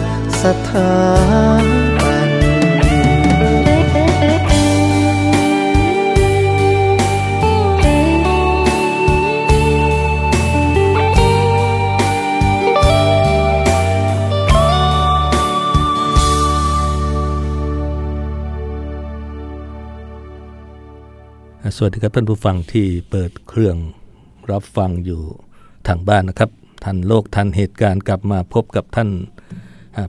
สถาบันสวัสดีครับท่านผู้ฟังที่เปิดเครื่องรับฟังอยู่ทางบ้านนะครับ ทันโลกทันเหตุการณ์กลับมาพบกับท่าน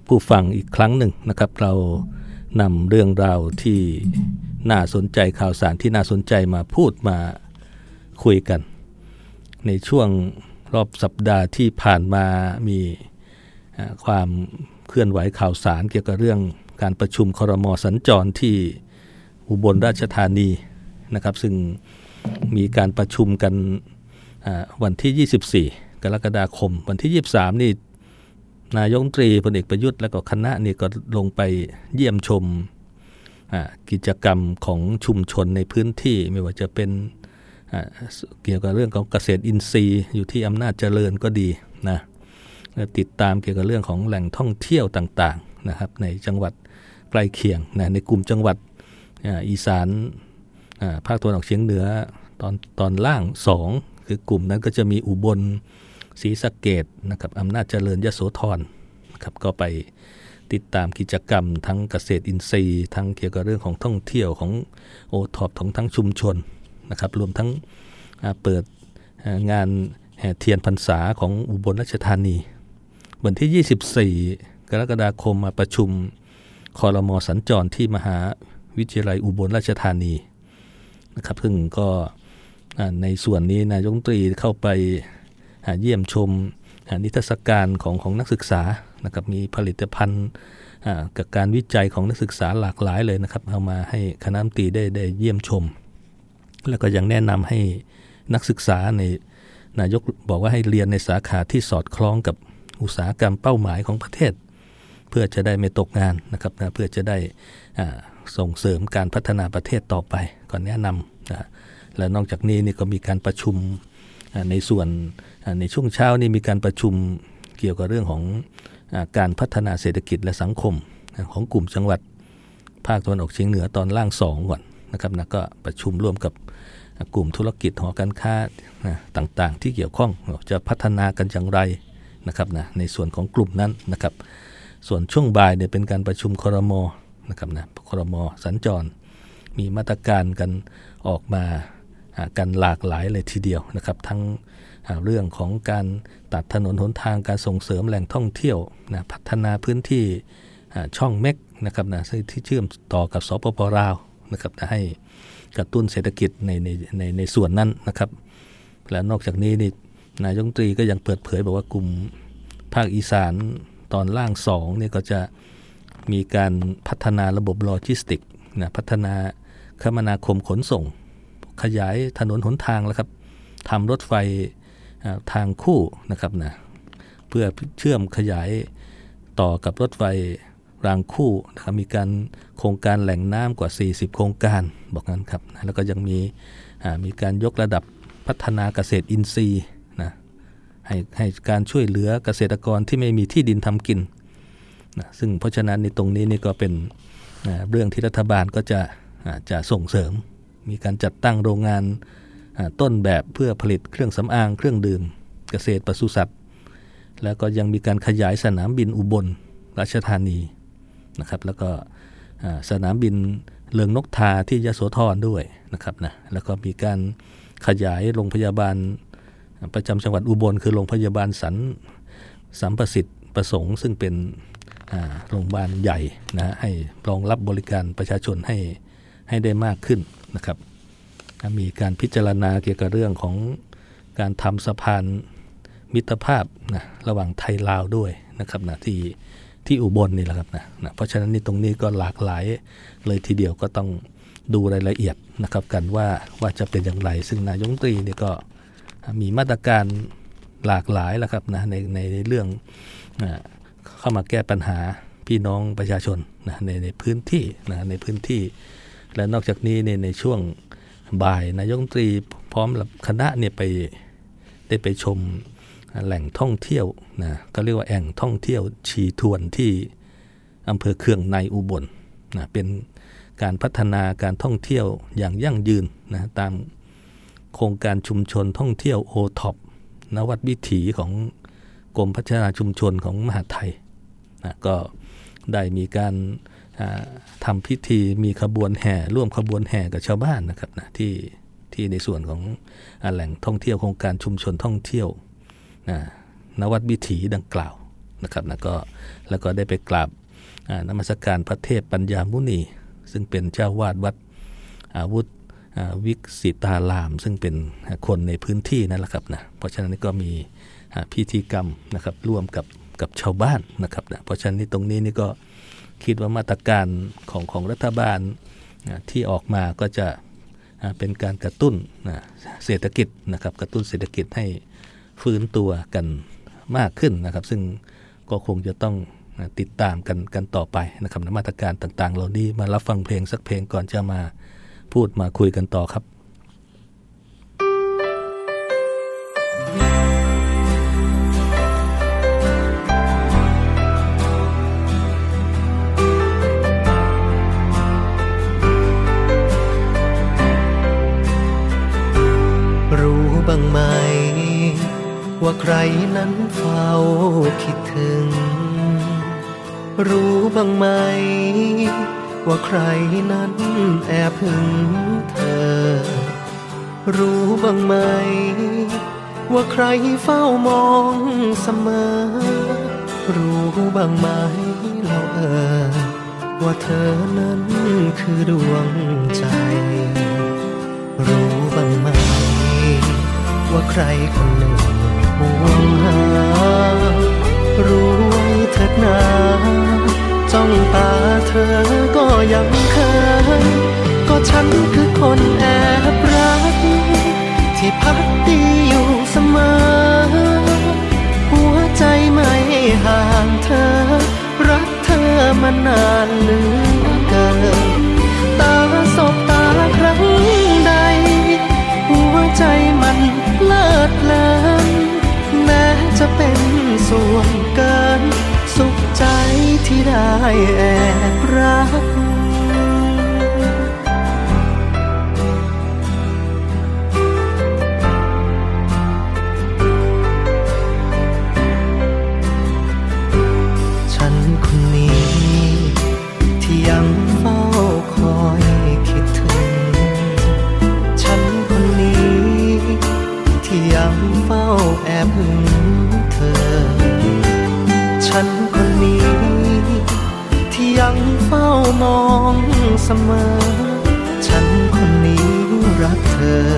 ผู้ฟังอีกครั้งหนึ่งนะครับ เรานำเรื่องราวที่น่าสนใจข่าวสารที่น่าสนใจมาพูดมาคุยกัน ในช่วงรอบสัปดาห์ที่ผ่านมามีความเคลื่อนไหวข่าวสารเกี่ยวกับเรื่องการประชุมครมสัญจรที่อุบลราชธานีนะครับ ซึ่งมีการประชุมกันวันที่ 24 กรกฎาคม วันที่ 23 นี่ นายกตรีพลเอกประยุทธ์และก็คณะนี่ก็ลงไปเยี่ยมชมกิจกรรมของชุมชนในพื้นที่ไม่ว่าจะเป็นเกี่ยวกับเรื่องของเกษตรอินทรีย์อยู่ที่อำนาจเจริญก็ดีนะติดตามเกี่ยวกับเรื่องของแหล่งท่องเที่ยวต่างๆนะครับในจังหวัดใกล้เคียงนะในกลุ่มจังหวัดอีสานภาคตะวันออกเฉียงเหนือตอนตอนล่างสองคือกลุ่มนั้นก็จะมีอุบล ศรีสะเกดนะครับอำนาจเจริญยโสธรนะครับก็ไปติดตามกิจกรรม ทั้งเกษตรอินทรีย์ ทั้งเกี่ยวกับเรื่องของท่องเที่ยวของโอท็อปของทั้งชุมชนนะครับรวมทั้งเปิดงานแห่เทียนพรรษาของอุบลราชธานี วันที่ 24 กรกฎาคมมาประชุมคอรมอสัญจรที่มหาวิทยาลัยอุบลราชธานีนะครับซึ่งก็ในส่วนนี้นายกรัฐมนตรีเข้าไป เยี่ยมชมนิทรรศการของของนักศึกษานะครับมีผลิตภัณฑ์กับการวิจัยของนักศึกษาหลากหลายเลยนะครับ เอามาให้คณะมนตรีได้ได้เยี่ยมชม แล้วก็ยังแนะนำให้นักศึกษาในนายกบอกว่าให้เรียนในสาขาที่สอดคล้องกับอุตสาหกรรมเป้าหมายของประเทศ เพื่อจะได้ไม่ตกงานนะครับนะเพื่อจะได้ส่งเสริมการพัฒนาประเทศต่อไปก่อนแนะนำนะและนอกจากนี้นี่ก็มีการประชุมในส่วน ในช่วงเช้านี่มีการประชุมเกี่ยวกับเรื่องของการพัฒนาเศรษฐกิจและสังคมของกลุ่มจังหวัดภาคตะวันออกเฉียงเหนือตอนล่างสองก่อนนะครับนะก็ประชุมร่วมกับกลุ่มธุรกิจหอการค้าต่างๆ ที่เกี่ยวข้องจะพัฒนากันอย่างไรนะครับนะในส่วนของกลุ่มนั้นนะครับ ส่วนช่วงบ่ายเนี่ยเป็นการประชุมครมนะครับนะครมสัญจร มีมาตรการกันออกมากันหลากหลายเลยทีเดียวนะครับ ทั้ง เรื่องของการตัดถนนหนทางการส่งเสริมแหล่งท่องเที่ยวนะพัฒนาพื้นที่ช่องเม็กนะครับนะที่เชื่อมต่อกับสปปลาวนะครับให้กระตุ้นเศรษฐกิจในในในในส่วนนั้นนะครับ และนอกจากนี้นี่นายกรัฐมนตรีก็ยังเปิดเผยบอกว่ากลุ่มภาคอีสานตอนล่างสองนี่ก็จะมีการพัฒนาระบบโลจิสติกนะพัฒนาคมนาคมขนส่ง ขยายถนนหนทางแล้วครับทำรถไฟ ทางคู่นะครับนะเพื่อเชื่อมขยายต่อกับรถไฟรางคู่นะครับมีการโครงการแหล่งน้ำกว่า 40 โครงการบอกงั้นครับแล้วก็ยังมีมีการยกระดับพัฒนาเกษตรอินทรีย์นะให้ให้การช่วยเหลือเกษตรกรที่ไม่มีที่ดินทำกินนะซึ่งเพราะฉะนั้นในตรงนี้นี่ก็เป็นนะเรื่องที่รัฐบาลก็จะจะส่งเสริม มีการจัดตั้งโรงงาน ต้นแบบเพื่อผลิตเครื่องสำอางเครื่องดื่ม เกษตรปศุสัตว์ แล้วก็ยังมีการขยายสนามบินอุบลราชธานีนะครับ แล้วก็สนามบินเลืองนกทาที่ยโสธรด้วยนะครับนะแล้วก็มีการขยายโรงพยาบาลประจำจังหวัดอุบล คือโรงพยาบาลสันสัมประสิทธิ์ประสงค์ซึ่งเป็นโรงพยาบาลใหญ่นะให้รองรับบริการประชาชนให้ให้ได้มากขึ้นนะครับ มีการพิจารณาเกี่ยวกับเรื่องของการทำสะพานมิตรภาพนะระหว่างไทยลาวด้วยนะครับนะที่ที่อุบลนี่แหละครับนะนะเพราะฉะนั้นนี่ตรงนี้ก็หลากหลายเลยทีเดียวก็ต้องดูรายละเอียดนะครับกันว่าว่าจะเป็นอย่างไร ซึ่งนายงตรีนี่ก็มีมาตรการหลากหลายแล้วครับนะในในเรื่องเข้ามาแก้ปัญหาพี่น้องประชาชนนะในในพื้นที่นะในพื้นที่ และนอกจากนี้ในในช่วง บ่ายนายกรัฐมนตรีพร้อมคณะเนี่ยไปได้ไปชมแหล่งท่องเที่ยวนะก็เรียกว่าแอ่งท่องเที่ยวชีทวนที่อำเภอเคืองในอุบลนะเป็นการพัฒนาการท่องเที่ยวอย่างยั่งยืนนะตามโครงการชุมชนท่องเที่ยวโอท็อปนวัดวิถีของกรมพัฒนาชุมชนของมหาไทยนะก็ได้มีการ ทำพิธีมีขบวนแห่ ร่วมขบวนแห่กับชาวบ้านนะครับนะที่ที่ในส่วนของแหล่งท่องเที่ยวโครงการชุมชนท่องเที่ยวนวัดวิถีดังกล่าวนะครับนะก็แล้วก็ได้ไปกราบนมัสการพระเทพปัญญามุนี ซึ่งเป็นเจ้าวาดวัดอาวุธวิกสิตาราม ซึ่งเป็นคนในพื้นที่นั่นแหละครับนะเพราะฉะนั้นก็มีพิธีกรรมนะครับร่วมกับกับชาวบ้านนะครับนะเพราะฉะนั้นตรงนี้นี่ก็ คิดว่ามาตรการของของรัฐบาลที่ออกมาก็จะเป็นการกระตุ้นเศรษฐกิจนะครับกระตุ้นเศรษฐกิจให้ฟื้นตัวกันมากขึ้นนะครับ ซึ่งก็คงจะต้องติดตามกันกันต่อไปนะครับมาตรการต่างๆ เหล่านี้มารับฟังเพลงสักเพลงก่อนจะมาพูดมาคุยกันต่อครับ บ้างไหม ว่าใครนั้นเฝ้าคิดถึง รู้บ้างไหม ว่าใครนั้นแอบหึงเธอ รู้บ้างไหม ว่าใครเฝ้ามองเสมอ รู้บ้างไหมเราเออ ว่าเธอนั้นคือดวงใจ รู้ ว่าใครคนหนึ่งห่วงหา รู้ไว้เถิดนาจ้องตาเธอก็ยังเคย ก็ฉันคือคนแอบรัก ที่พักดีอยู่เสมอ หัวใจไม่ห่างเธอ รักเธอมานานเหลือ ได้แอบรัก ฉันคนนี้ ที่ยังเฝ้าคอยคิดถึง ฉันคนนี้ ที่ยังเฝ้าแอบหึงเธอ ฉัน มองเสมอ ฉันคนนี้รักเธอ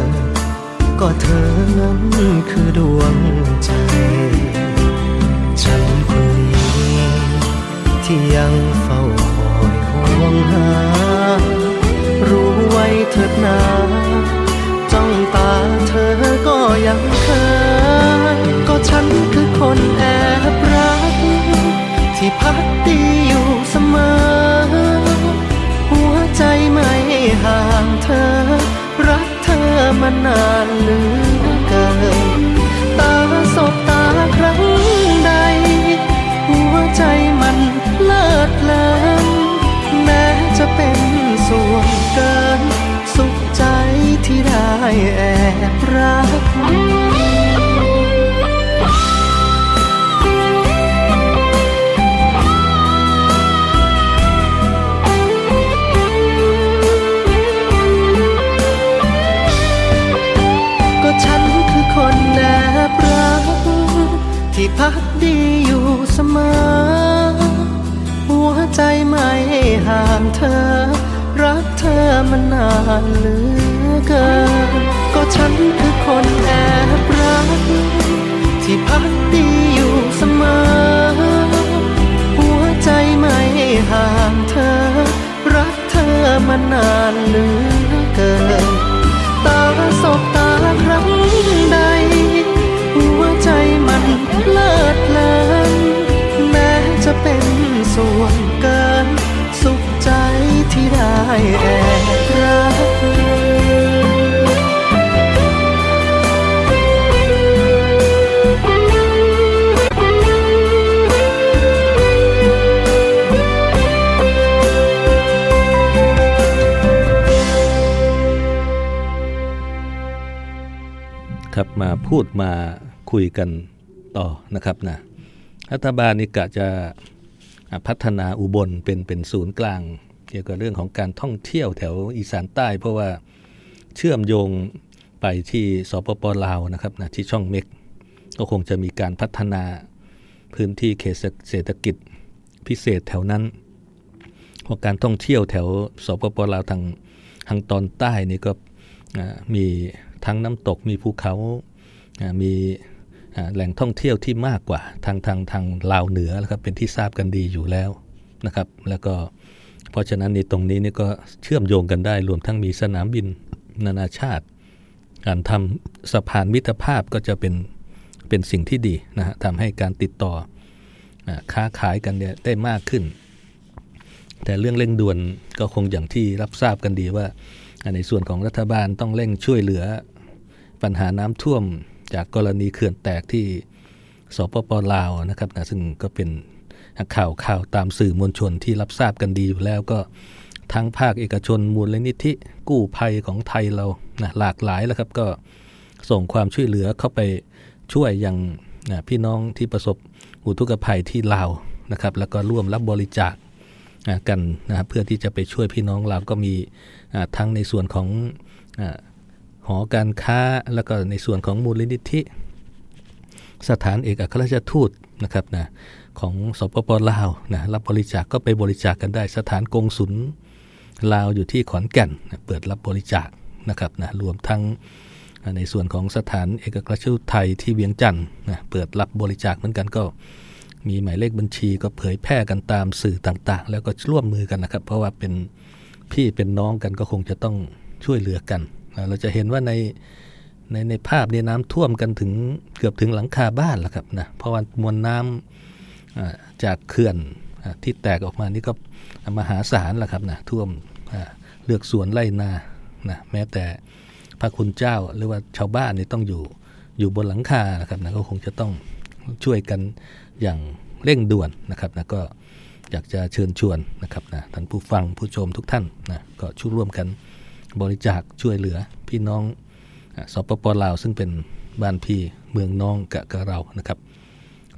ก็เธอนั้นคือดวงใจ ฉันคนนี้ ที่ยังเฝ้าคอยห่วงหา รู้ไว้เถิดนาจ้องตาเธอก็ยังเคยก็ฉันคือคนแอบรัก ที่พักดี มานานเหลือ พักดีอยู่เสมอ หัวใจไม่ห่างเธอ รักเธอมานานเหลือเกิน ก็ฉันคือคนแอบรัก ที่พักดีอยู่เสมอ ที่ได้แอบรักครับมาพูดมาคุยกันต่อนะครับนะรัฐบาลนี่กะจะพัฒนาอุบลเป็นเป็นศูนย์กลาง เกี่ยวกับเรื่องของการท่องเที่ยวแถวอีสานใต้ เพราะว่าเชื่อมโยงไปที่สปปลาวนะครับนะที่ช่องเม็ก ก็คงจะมีการพัฒนาพื้นที่เขตเศรษฐกิจพิเศษแถวนั้นเพราะการท่องเที่ยวแถวสปปลาวทางทางตอนใต้นี่ก็มีทั้งน้ำตกมีภูเขา มีแหล่งท่องเที่ยวที่มากกว่าทางทางทางลาวเหนือนะครับเป็นที่ทราบกันดีอยู่แล้วนะครับ แล้วก็ เพราะฉะนั้นในตรงนี้นี่ก็เชื่อมโยงกันได้รวมทั้งมีสนามบินนานาชาติ การทำสะพานมิตรภาพก็จะเป็นเป็นสิ่งที่ดีนะฮะทำให้การติดต่อค้าขายกันเนี่ยได้มากขึ้น แต่เรื่องเร่งด่วนก็คงอย่างที่รับทราบกันดีว่า ในส่วนของรัฐบาลต้องเร่งช่วยเหลือ ปัญหาน้ำท่วมจากกรณีเขื่อนแตกที่สปปลาวนะครับนะซึ่งก็เป็น ข่าวข่าวตามสื่อมวลชนที่รับทราบกันดีอยู่แล้วก็ทั้งภาคเอกชนมูลนิธิกู้ภัยของไทยเรานะหลากหลายแล้วครับก็ส่งความช่วยเหลือเข้าไปช่วยอย่างนะพี่น้องที่ประสบอุทกภัยที่ลาวนะครับ แล้วก็ร่วมรับบริจาคกันนะเพื่อที่จะไปช่วยพี่น้องเราก็มีทั้งในส่วนของหอการค้าแล้วก็ในส่วนของมูลนิธิ สถานเอกอัครราชทูตนะครับนะ ของสปปลาวนะรับบริจาคกก็ไปบริจาคกกันได้ สถานกงศุลลาวอยู่ที่ขอนแก่นนะเปิดรับบริจาคนะครับนะรวมทั้งในส่วนของสถานเอกอัครราชทูตไทยที่เวียงจันทร์นะเปิดรับบริจาคเหมือนกันก็มีหมายเลขบัญชีก็เผยแพร่กันตามสื่อต่างๆ แล้วก็ร่วมมือกันนะครับ เพราะว่าเป็นพี่เป็นน้องกันก็คงจะต้องช่วยเหลือกัน เราจะเห็นว่าในในในภาพนี้น้ำท่วมกันถึงเกือบถึงหลังคาบ้านแล้วครับนะเพราะว่ามวลน้ำ จากเขื่อนที่แตกออกมานี่ก็มหาศาลล้วครับนะท่วมเลือกสวนไร่นานะแม้แต่พระคุณเจ้าหรือว่าชาวบ้านนี่ต้องอยู่อยู่บนหลังคานะครับนะก็คงจะต้องช่วยกันอย่างเร่งด่วนนะครับนะก็อยากจะเชิญชวนนะครับนะท่านผู้ฟังผู้ชมทุกท่านนะก็ช่วยร่วมกันบริจาคช่วยเหลือพี่น้องสปปลาวซึ่งเป็นบ้านพี่เมืองน้องกับกเรานะครับ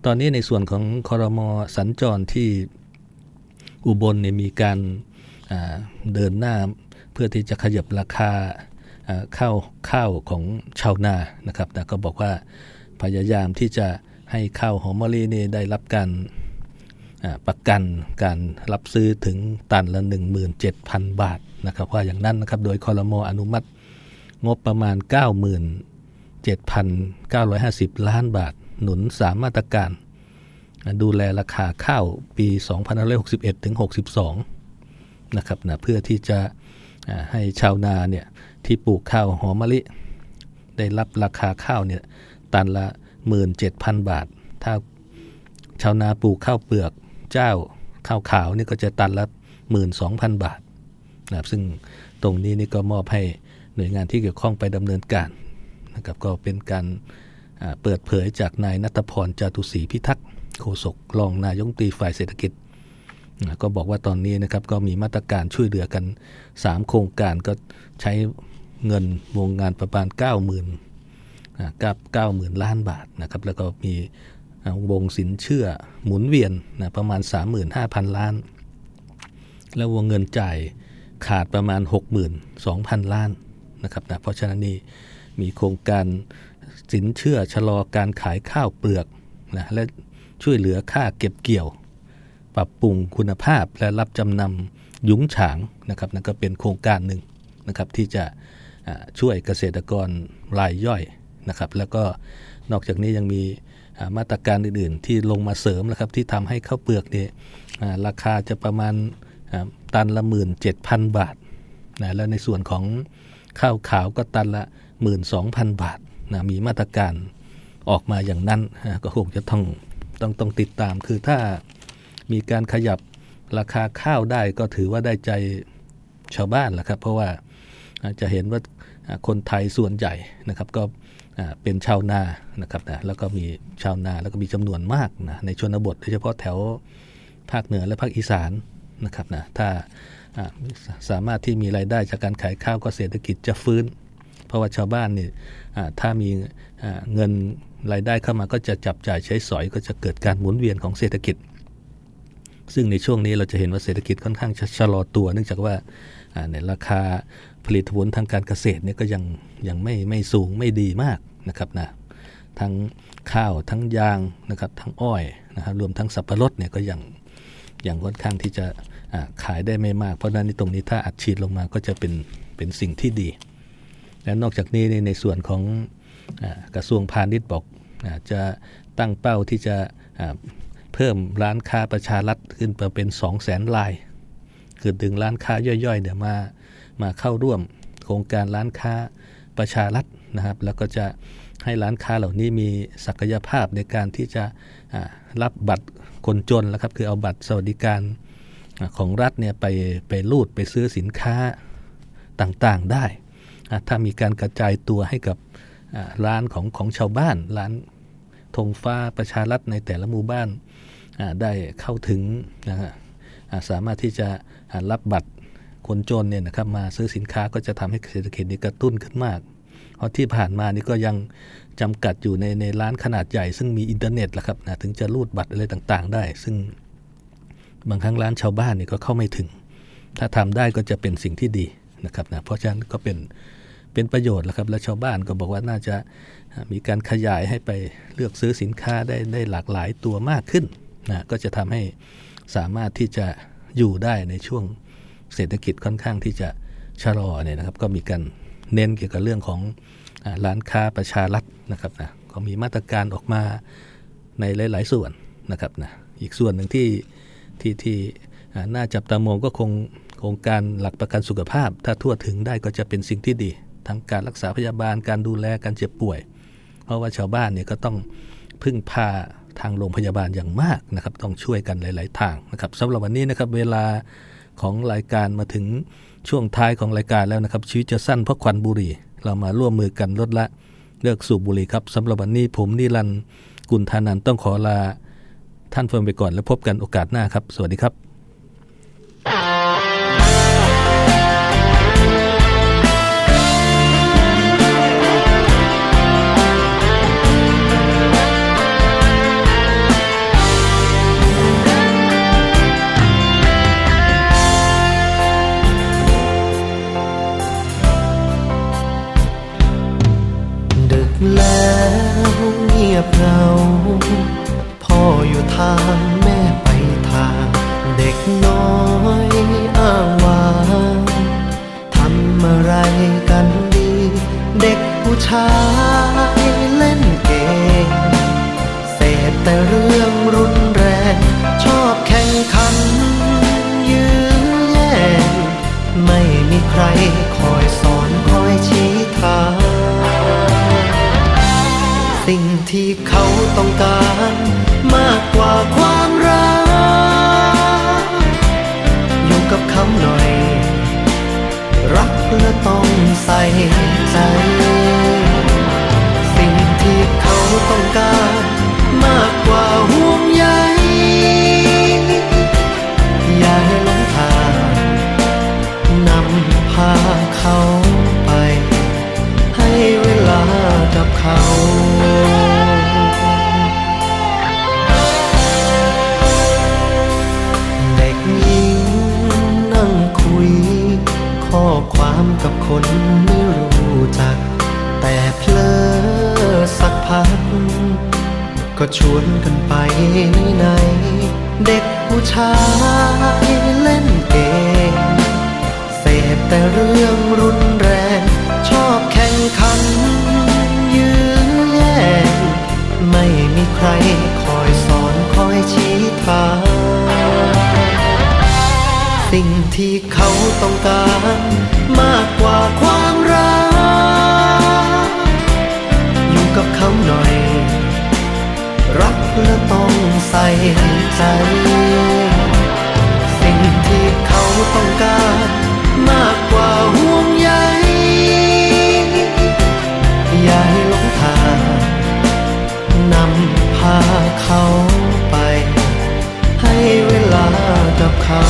ตอนนี้ในส่วนของคอรมอสัญจรที่อุบลเนี่ยมีการเดินหน้าเพื่อที่จะขยับราคาข้าวข้าวของชาวนานะครับแต่ก็บอกว่าพยายามที่จะให้ข้าวหอมมะลินี่ได้รับการประกันการรับซื้อถึงตันละ 17,000 บาทนะครับว่าอย่างนั้นนะครับโดยคอรมออนุมัติงบประมาณ 97,950 ล้านบาท หนุนสามมาตรการ ดูแลราคาข้าวปี2561ถึง62นะครับนะเพื่อที่จะให้ชาวนาเนี่ยที่ปลูกข้าวหอมมะลิ ได้รับราคาข้าวเนี่ยตันละ 17,000 บาท ถ้าชาวนาปลูกข้าวเปลือกเจ้าข้าวขาวนี่ก็จะตันละ 12,000 บาทนะครับซึ่งตรงนี้นี่ก็มอบให้หน่วยงานที่เกี่ยวข้องไปดำเนินการนะครับก็เป็นการ เปิดเผยจากนายนัทพรจาตุศรีพิทักษ์โฆษกรองนายงตีฝ่ายเศรษฐกิจ ก็บอกว่าตอนนี้นะครับก็มีมาตรการช่วยเหลือกัน 3 โครงการก็ใช้เงินวงงานประมาณ 90,000กับ90,000 ล้านบาทนะครับแล้วก็มีวงสินเชื่อหมุนเวียนนะประมาณ 35,000 ล้าน แล้ววงเงินจ่ายขาดประมาณ 62,000 ล้านนะครับนะเพราะฉะนั้นนี่มีโครงการ สินเชื่อชะลอการขายข้าวเปลือกนะและช่วยเหลือค่าเก็บเกี่ยว ปรับปรุงคุณภาพและรับจำนำยุ้งฉางนะครับนั่นก็เป็นโครงการหนึ่งนะครับที่จะช่วยเกษตรกรรายย่อยนะครับ แล้วก็นอกจากนี้ยังมีมาตรการอื่นๆ ที่ลงมาเสริมนะครับที่ทำให้ข้าวเปลือกเนี่ยราคาจะประมาณตันละหมื่นเจ็ดพันบาทนะแล้วในส่วนของข้าวขาวก็ตันละหมื่นสองพันบาท นะมีมาตรการออกมาอย่างนั้นนะก็คงจะต้องต้องต้องติดตาม คือถ้ามีการขยับราคาข้าวได้ก็ถือว่าได้ใจชาวบ้านแหละครับ เพราะว่าจะเห็นว่าคนไทยส่วนใหญ่นะครับก็เป็นชาวนานะครับนะแล้วก็มีชาวนาแล้วก็มีจำนวนมากนะในชนบทโดยเฉพาะแถวภาคเหนือและภาคอีสานนะครับนะถ้าสามารถที่มีรายได้จากการขายข้าวก็เศรษฐกิจจะฟื้น เพราะว่าชาวบ้านนี่ ถ้ามีเงินรายได้เข้ามาก็จะจับจ่ายใช้สอยก็จะเกิดการหมุนเวียนของเศรษฐกิจ ซึ่งในช่วงนี้เราจะเห็นว่าเศรษฐกิจค่อนข้างชะลอตัว เนื่องจากว่าในราคาผลิตผลทางการเกษตรเนี่ยก็ยังยังไม่ไม่สูงไม่ดีมากนะครับนะทั้งข้าวทั้งยางนะครับทั้งอ้อยนะครับรวมทั้งสับปะรดเนี่ยก็ยังยังค่อนข้างที่จะขายได้ไม่มาก เพราะนั้นในตรงนี้ถ้าอัดฉีดลงมาก็จะเป็นเป็นสิ่งที่ดี และนอกจากนี้ในส่วนของกระทรวงพาณิชย์บอกจะตั้งเป้าที่จะเพิ่มร้านค้าประชารัฐขึ้นไปเป็น 2 0 0แสนลาย คือดึงร้านค้าย่อยๆเนี่ยมามาเข้าร่วมโครงการร้านค้าประชารัฐนะครับ แล้วก็จะให้ร้านค้าเหล่านี้มีศักยภาพในการที่จะรับบัตรคนจนแล้วครับ คือเอาบัตรสวัสดิการของรัฐเนี่ยไปไปรูดไปซื้อสินค้าต่างๆได้ ถ้ามีการกระจายตัวให้กับร้านของของชาวบ้าน ร้านธงฟ้าประชารัฐในแต่ละหมู่บ้านได้เข้าถึงนะฮะสามารถที่จะรับบัตรคนจนเนี่ยนะครับมาซื้อสินค้าก็จะทำให้เศรษฐกิจนี้กระตุ้นขึ้นมาก เพราะที่ผ่านมานี่ก็ยังจำกัดอยู่ในในร้านขนาดใหญ่ ซึ่งมีอินเทอร์เน็ตแหละครับนะถึงจะรูดบัตรอะไรต่างๆ ได้ ซึ่งบางครั้งร้านชาวบ้านนี่ก็เข้าไม่ถึง ถ้าทำได้ก็จะเป็นสิ่งที่ดี นะครับนะเพราะฉะนั้นก็เป็นเป็นประโยชน์แล้วครับและชาวบ้านก็บอกว่าน่าจะมีการขยายให้ไปเลือกซื้อสินค้าได้ได้หลากหลายตัวมากขึ้นนะก็จะทำให้สามารถที่จะอยู่ได้ในช่วงเศรษฐกิจค่อนข้างที่จะชะลอเนี่ยนะครับ ก็มีการเน้นเกี่ยวกับเรื่องของร้านค้าประชารัฐนะครับนะก็มีมาตรการออกมาในหลาย ๆ ส่วนนะครับนะอีกส่วนหนึ่งที่ที่ที่น่าจับตามองก็คง รงการหลักประกันสุขภาพ ถ้าทั่วถึงได้ก็จะเป็นสิ่งที่ดี ทั้งการรักษาพยาบาลการดูแลการเจ็บป่วย เพราะว่าชาวบ้านเนี่ยก็ต้องพึ่งพาทางโรงพยาบาลอย่างมากนะครับ ต้องช่วยกันหลาย ๆ ทางนะครับสำหรับวันนี้นะครับเวลาของรายการมาถึงช่วงท้ายของรายการแล้วนะครับ ชีวิตจะสั้นเพราะควันบุหรี่ เรามาร่วมมือกันลดละเลิกสูบบุหรี่ครับสำหรับวันนี้ผมนิรันดร์กุลธานันต้องขอลาท่านผู้ฟังไปก่อนแล้วพบกันโอกาสหน้าครับ สวัสดีครับ แล้วเงียบเหงาพ่ออยู่ทางแม่ไปทาง เด็กน้อยอ้างว้างทำอะไรกันดี เด็กผู้ชายเล่นเกมเสพแต่เรื่องรุนแรง ชอบแข่งขันยื้อแย่งไม่มีใคร สิ่งที่เขาต้องการ มากกว่าความรัก อยู่กับคำหน่อย รักและต้องใส่ใจ ชวนกันไปในไหนเด็กผู้ชายเล่นเกมเสพแต่เรื่องรุนแรง ชอบแข่งขัน ยื้อแย่งไม่มีใครคอยสอนคอยชี้ทาง สิ่งที่เขาต้องการ มากกว่าความรัก อยู่กับเขาหน่อย และต้องใส่ใจ สิ่งที่เขาต้องการมากกว่าห่วงใยอย่าให้หลงทางนำพาเขาไป ให้เวลากับเขา